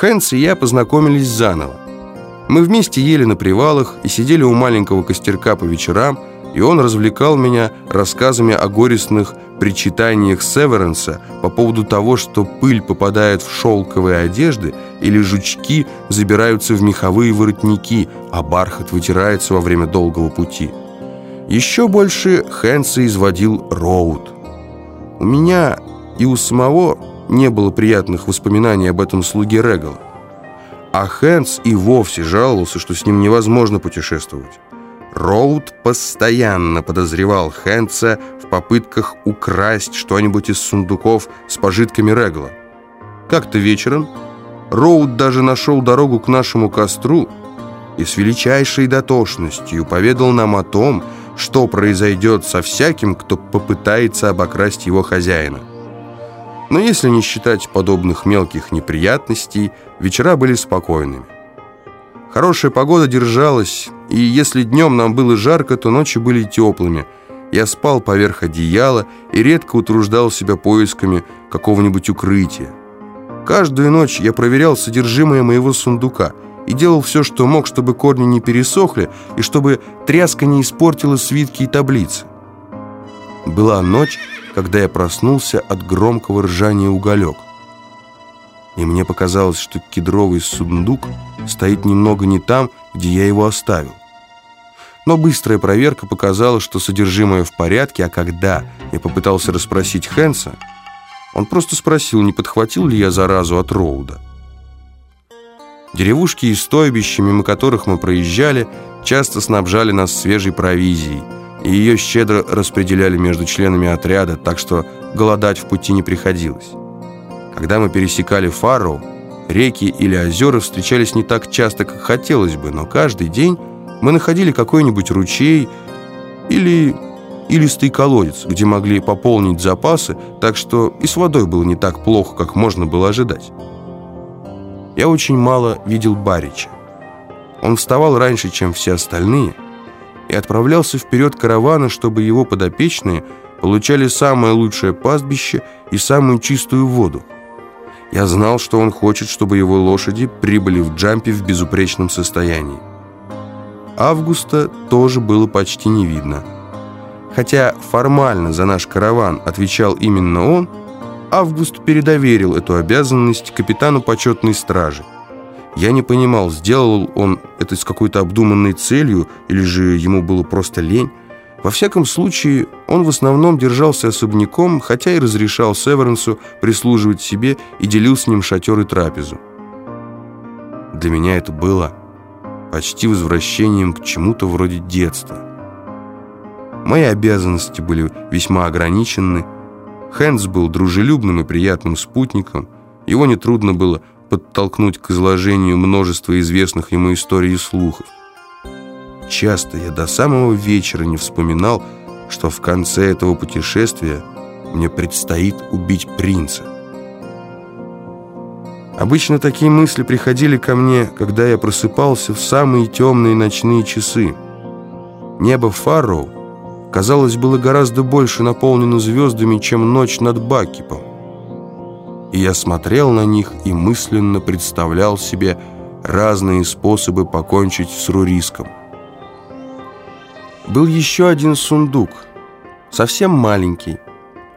Хэнс и я познакомились заново. Мы вместе ели на привалах и сидели у маленького костерка по вечерам, и он развлекал меня рассказами о горестных причитаниях Северенса по поводу того, что пыль попадает в шелковые одежды или жучки забираются в меховые воротники, а бархат вытирается во время долгого пути. Еще больше Хэнса изводил Роуд. У меня и у самого не было приятных воспоминаний об этом слуге Регала. А Хэнс и вовсе жаловался, что с ним невозможно путешествовать. Роуд постоянно подозревал Хэнса в попытках украсть что-нибудь из сундуков с пожитками Регла. Как-то вечером Роуд даже нашел дорогу к нашему костру и с величайшей дотошностью поведал нам о том, что произойдет со всяким, кто попытается обокрасть его хозяина. Но если не считать подобных мелких неприятностей, вечера были спокойными. Хорошая погода держалась, и если днем нам было жарко, то ночи были теплыми. Я спал поверх одеяла и редко утруждал себя поисками какого-нибудь укрытия. Каждую ночь я проверял содержимое моего сундука и делал все, что мог, чтобы корни не пересохли и чтобы тряска не испортила свитки и таблицы. Была ночь, когда я проснулся от громкого ржания уголек и мне показалось, что кедровый сундук стоит немного не там, где я его оставил. Но быстрая проверка показала, что содержимое в порядке, а когда я попытался расспросить Хэнса, он просто спросил, не подхватил ли я заразу от Роуда. Деревушки и стойбища, мимо которых мы проезжали, часто снабжали нас свежей провизией, и ее щедро распределяли между членами отряда, так что голодать в пути не приходилось. Когда мы пересекали Фарроу, реки или озера встречались не так часто, как хотелось бы, но каждый день мы находили какой-нибудь ручей или илистый колодец, где могли пополнить запасы, так что и с водой было не так плохо, как можно было ожидать. Я очень мало видел Барича. Он вставал раньше, чем все остальные, и отправлялся вперед каравана, чтобы его подопечные получали самое лучшее пастбище и самую чистую воду. Я знал, что он хочет, чтобы его лошади прибыли в джампе в безупречном состоянии. Августа тоже было почти не видно. Хотя формально за наш караван отвечал именно он, Август передоверил эту обязанность капитану почетной стражи. Я не понимал, сделал он это с какой-то обдуманной целью или же ему было просто лень. Во всяком случае, он в основном держался особняком, хотя и разрешал Северенсу прислуживать себе и делил с ним шатер и трапезу. Для меня это было почти возвращением к чему-то вроде детства. Мои обязанности были весьма ограничены. Хэнс был дружелюбным и приятным спутником. Его нетрудно было подтолкнуть к изложению множества известных ему историй и слухов часто я до самого вечера не вспоминал, что в конце этого путешествия мне предстоит убить принца. Обычно такие мысли приходили ко мне, когда я просыпался в самые темные ночные часы. Небо Фарроу, казалось, было гораздо больше наполнено звездами, чем ночь над Бакипом. И я смотрел на них и мысленно представлял себе разные способы покончить с Руриском. Был еще один сундук, совсем маленький,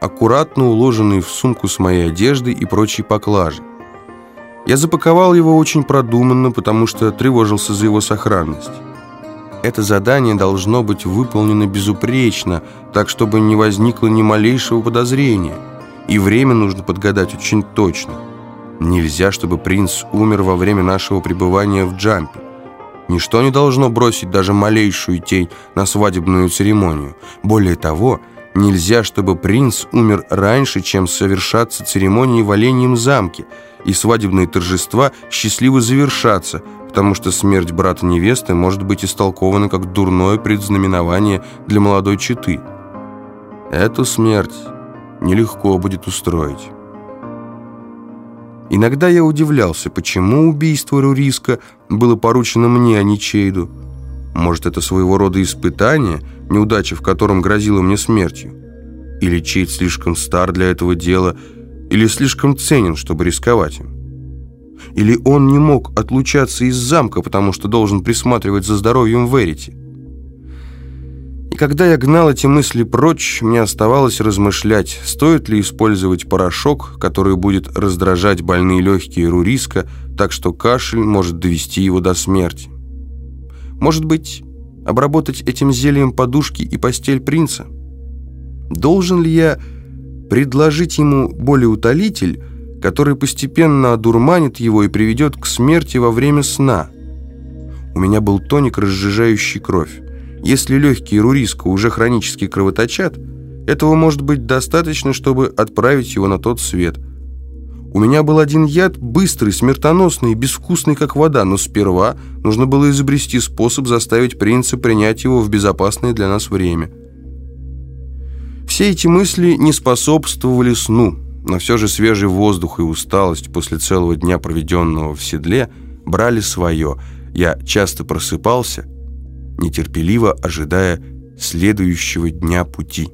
аккуратно уложенный в сумку с моей одеждой и прочей поклажей. Я запаковал его очень продуманно, потому что тревожился за его сохранность. Это задание должно быть выполнено безупречно, так чтобы не возникло ни малейшего подозрения. И время нужно подгадать очень точно. Нельзя, чтобы принц умер во время нашего пребывания в джампе. Ничто не должно бросить даже малейшую тень на свадебную церемонию. Более того, нельзя, чтобы принц умер раньше, чем совершатся церемонии в Оленьем замке, и свадебные торжества счастливо завершатся, потому что смерть брата невесты может быть истолкована как дурное предзнаменование для молодой четы. Эту смерть нелегко будет устроить. Иногда я удивлялся, почему убийство Руриска было поручено мне, а не Чейду. Может, это своего рода испытание, неудача в котором грозила мне смертью? Или Чейд слишком стар для этого дела, или слишком ценен, чтобы рисковать им? Или он не мог отлучаться из замка, потому что должен присматривать за здоровьем Верити? И когда я гнал эти мысли прочь, мне оставалось размышлять, стоит ли использовать порошок, который будет раздражать больные легкие Руриска, так что кашель может довести его до смерти. Может быть, обработать этим зельем подушки и постель принца? Должен ли я предложить ему болеутолитель, который постепенно одурманит его и приведет к смерти во время сна? У меня был тоник, разжижающий кровь. Если легкие Руриска уже хронически кровоточат, этого может быть достаточно, чтобы отправить его на тот свет. У меня был один яд, быстрый, смертоносный и безвкусный, как вода, но сперва нужно было изобрести способ заставить принца принять его в безопасное для нас время. Все эти мысли не способствовали сну, но все же свежий воздух и усталость после целого дня, проведенного в седле, брали свое. Я часто просыпался – нетерпеливо ожидая следующего дня пути.